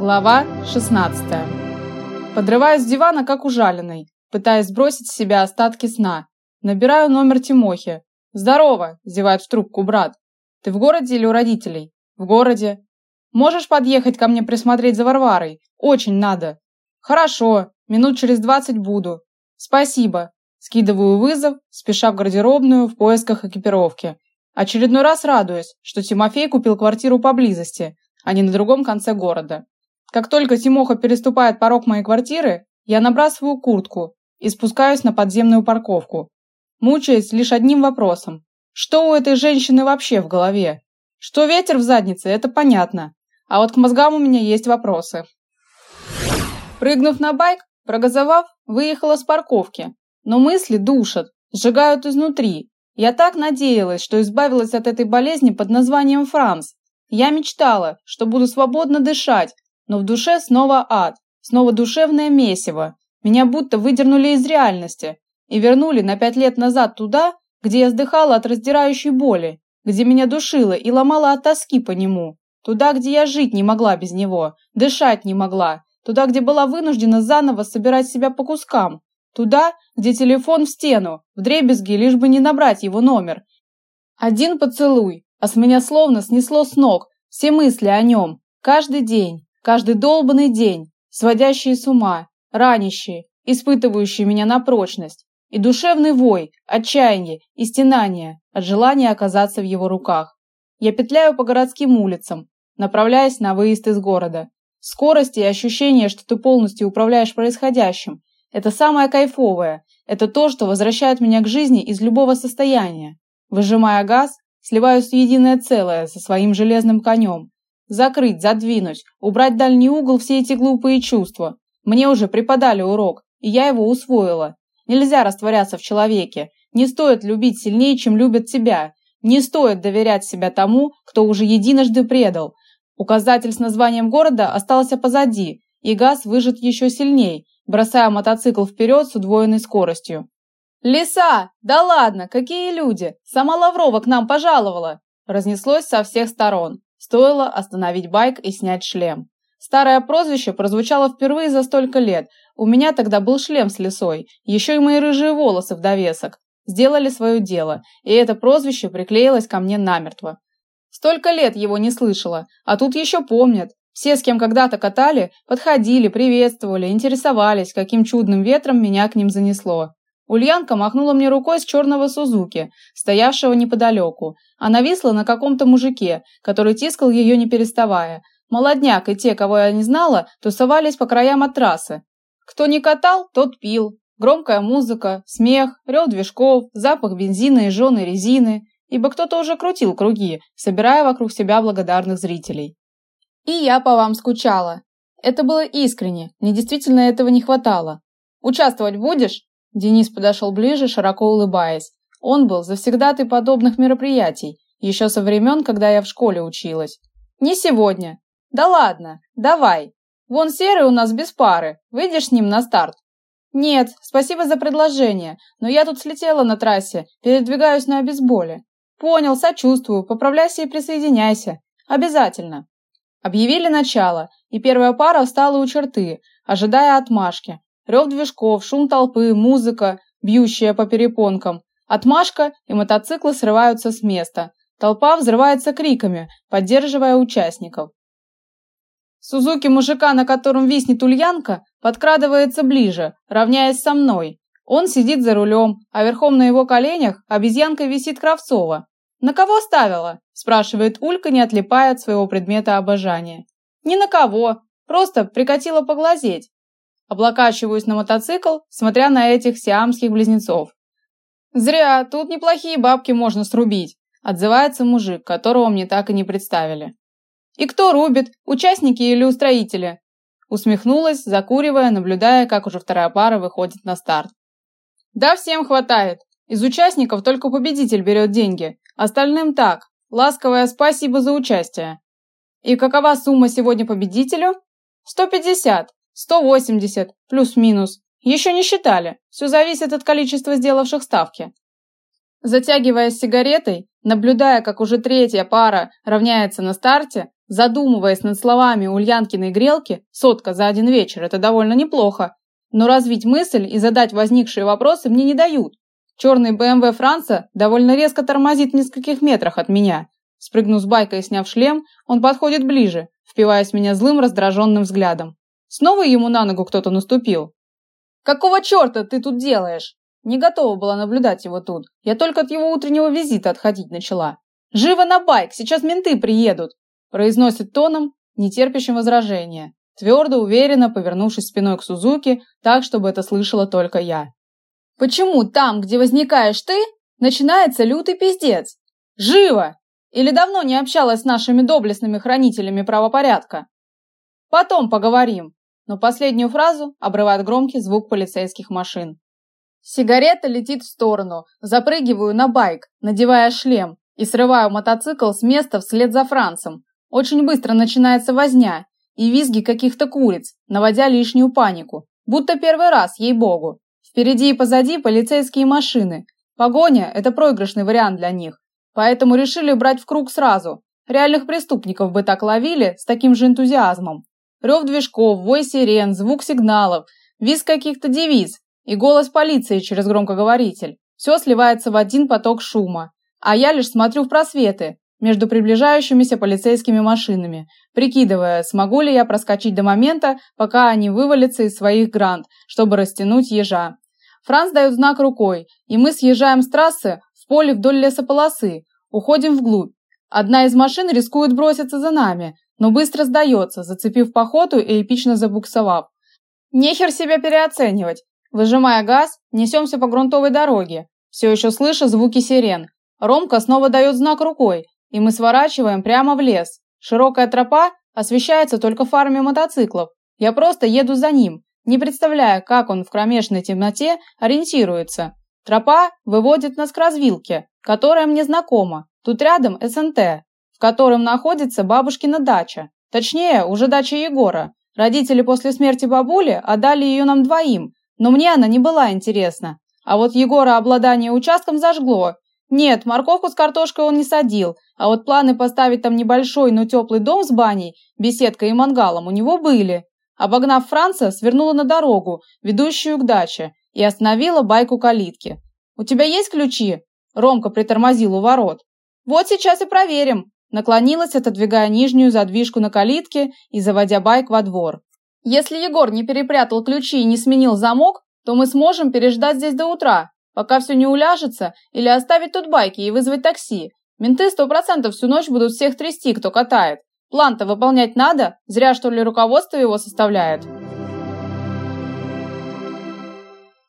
Глава 16. Подрываюсь с дивана, как ужаленный, пытаясь сбросить с себя остатки сна. Набираю номер Тимохи. «Здорово!» – зевает в трубку брат. «Ты в городе или у родителей?» «В городе». «Можешь подъехать ко мне присмотреть за Варварой? Очень надо». «Хорошо, минут через двадцать буду». «Спасибо». Скидываю вызов, спеша в гардеробную в поисках экипировки. Очередной раз радуюсь, что Тимофей купил квартиру поблизости, а не на другом конце города. Как только Тимоха переступает порог моей квартиры, я набрасываю куртку и спускаюсь на подземную парковку, мучаясь лишь одним вопросом. Что у этой женщины вообще в голове? Что ветер в заднице, это понятно. А вот к мозгам у меня есть вопросы. Прыгнув на байк, прогазовав, выехала с парковки. Но мысли душат, сжигают изнутри, я так надеялась, что избавилась от этой болезни под названием Франц. Я мечтала, что буду свободно дышать, но в душе снова ад, снова душевное месиво. Меня будто выдернули из реальности и вернули на пять лет назад туда, где я вздыхала от раздирающей боли, где меня душило и ломало от тоски по нему, туда, где я жить не могла без него, дышать не могла, туда, где была вынуждена заново собирать себя по кускам, Туда, где телефон в стену, в дребезги, лишь бы не набрать его номер. Один поцелуй, а с меня словно снесло с ног все мысли о нем. Каждый день, каждый долбанный день, сводящие с ума, ранящие, испытывающие меня на прочность. И душевный вой, отчаяние и стенание от желания оказаться в его руках. Я петляю по городским улицам, направляясь на выезд из города. Скорость и ощущение, что ты полностью управляешь происходящим, это самое кайфовое. Это то, что возвращает меня к жизни из любого состояния. Выжимая газ, сливаюсь в единое целое со своим железным конем. Закрыть, задвинуть, убрать дальний угол все эти глупые чувства. Мне уже преподали урок, и я его усвоила. Нельзя растворяться в человеке. Не стоит любить сильнее, чем любят тебя. Не стоит доверять себя тому, кто уже единожды предал. Указатель с названием города остался позади, и газ выжат еще сильней, бросая мотоцикл вперед с удвоенной скоростью. «Лиса! Да ладно! Какие люди! Сама Лаврова к нам пожаловала!» Разнеслось со всех сторон. Стоило остановить байк и снять шлем. Старое прозвище прозвучало впервые за столько лет. У меня тогда был шлем с лисой, еще и мои рыжие волосы в довесок. Сделали свое дело, и это прозвище приклеилось ко мне намертво. Столько лет его не слышала, а тут еще помнят. Все, с кем когда-то катали, подходили, приветствовали, интересовались, каким чудным ветром меня к ним занесло. Ульянка махнула мне рукой с черного Сузуки, стоявшего неподалеку. Она висла на каком-то мужике, который тискал ее не переставая. Молодняк и те, кого я не знала, тусовались по краям от трассы. Кто не катал, тот пил. Громкая музыка, смех, рев движков, запах бензина и жженой резины, ибо кто-то уже крутил круги, собирая вокруг себя благодарных зрителей. И я по вам скучала. Это было искренне, мне действительно этого не хватало. Участвовать будешь? Денис подошел ближе, широко улыбаясь. Он был завсегдатай подобных мероприятий, еще со времен, когда я в школе училась. Не сегодня. Да ладно, давай. Вон Серый у нас без пары. Выйдешь с ним на старт? Нет, спасибо за предложение, но я тут слетела на трассе, передвигаюсь на обезболе. Понял, сочувствую, поправляйся и присоединяйся. Обязательно. Объявили начало, и первая пара встала у черты, ожидая отмашки. Рев движков, шум толпы, музыка, бьющая по перепонкам. Отмашка, и мотоциклы срываются с места. Толпа взрывается криками, поддерживая участников. Сузуки мужика, на котором виснет ульянка, подкрадывается ближе, равняясь со мной. Он сидит за рулем, а верхом на его коленях обезьянка висит Кравцова. «На кого ставила?» – спрашивает Улька, не отлипая от своего предмета обожания. «Ни на кого, просто прикатила поглазеть». Облокачиваюсь на мотоцикл, смотря на этих сиамских близнецов. «Зря, тут неплохие бабки можно срубить», – отзывается мужик, которого мне так и не представили. «И кто рубит, участники или устроители?» Усмехнулась, закуривая, наблюдая, как уже вторая пара выходит на старт. «Да всем хватает. Из участников только победитель берет деньги, Остальным так. Ласковое спасибо за участие. И какова сумма сегодня победителю? 150, 180, плюс-минус. Еще не считали. Все зависит от количества сделавших ставки. Затягиваясь сигаретой, наблюдая, как уже третья пара равняется на старте, Задумываясь над словами Ульянкиной грелки, сотка за один вечер – это довольно неплохо. Но развить мысль и задать возникшие вопросы мне не дают. Черный БМВ Франца довольно резко тормозит в нескольких метрах от меня. Спрыгнув с байка и сняв шлем, он подходит ближе, впиваясь в меня злым раздраженным взглядом. Снова ему на ногу кто-то наступил. «Какого черта ты тут делаешь?» Не готова была наблюдать его тут. Я только от его утреннего визита отходить начала. «Живо на байк, сейчас менты приедут!» Произносит тоном, не терпящим возражения, твердо, уверенно повернувшись спиной к Сузуки, так, чтобы это слышала только я. «Почему там, где возникаешь ты, начинается лютый пиздец? Живо! Или давно не общалась с нашими доблестными хранителями правопорядка? Потом поговорим!» Но последнюю фразу обрывает громкий звук полицейских машин. Сигарета летит в сторону, запрыгиваю на байк, надевая шлем и срываю мотоцикл с места вслед за Францем. Очень быстро начинается возня и визги каких-то куриц, наводя лишнюю панику. Будто первый раз, ей-богу. Впереди и позади полицейские машины. Погоня – это проигрышный вариант для них. Поэтому решили брать в круг сразу. Реальных преступников бы так ловили с таким же энтузиазмом. Рев движков, вой сирен, звук сигналов, визг каких-то девиз, и голос полиции через громкоговоритель. Все сливается в один поток шума, а я лишь смотрю в просветы между приближающимися полицейскими машинами, прикидывая, смогу ли я проскочить до момента, пока они вывалятся из своих грант, чтобы растянуть ежа. Франц дает знак рукой, и мы съезжаем с трассы в поле вдоль лесополосы, уходим вглубь. Одна из машин рискует броситься за нами, но быстро сдается, зацепив по ходу и эпично забуксовав. Нехер себя переоценивать. Выжимая газ, несемся по грунтовой дороге, все еще слыша звуки сирен. Ромка снова дает знак рукой, и мы сворачиваем прямо в лес. Широкая тропа освещается только фарами мотоциклов. Я просто еду за ним, не представляя, как он в кромешной темноте ориентируется. Тропа выводит нас к развилке, которая мне знакома. Тут рядом СНТ, в котором находится бабушкина дача. Точнее, уже дача Егора. Родители после смерти бабули отдали ее нам двоим, но мне она не была интересна. А вот Егора обладание участком зажгло. Нет, морковку с картошкой он не садил, а вот планы поставить там небольшой, но теплый дом с баней, беседкой и мангалом у него были. Обогнав Франца, свернула на дорогу, ведущую к даче, и остановила байку калитки. «У тебя есть ключи?» Ромка притормозил у ворот. «Вот сейчас и проверим», наклонилась, отодвигая нижнюю задвижку на калитке и заводя байк во двор. Если Егор не перепрятал ключи и не сменил замок, то мы сможем переждать здесь до утра, пока все не уляжется, или оставить тут байки и вызвать такси. Менты сто процентов всю ночь будут всех трясти, кто катает. План-то выполнять надо, зря что ли руководство его составляет.